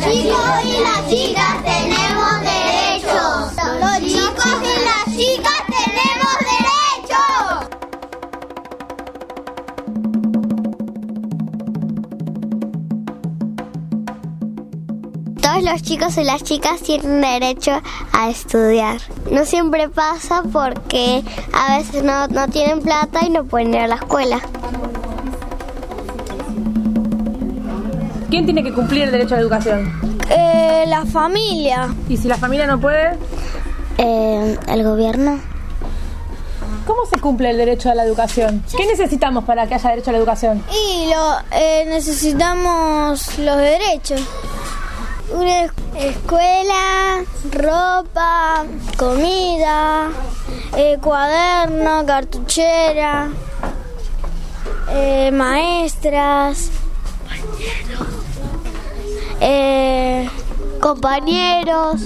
chicos y las chicas tenemos derechos. Los chicos y las chicas tenemos derechos. Todos los chicos y las chicas tienen derecho a estudiar. No siempre pasa porque a veces no, no tienen plata y no pueden ir a la escuela. ¿Quién tiene que cumplir el derecho a la educación? Eh, la familia. ¿Y si la familia no puede? Eh, ¿El gobierno? ¿Cómo se cumple el derecho a la educación? ¿Qué necesitamos para que haya derecho a la educación? Y lo, eh, necesitamos los derechos. Una es- escuela, ropa, comida, eh, cuaderno, cartuchera, eh, maestras, eh, compañeros.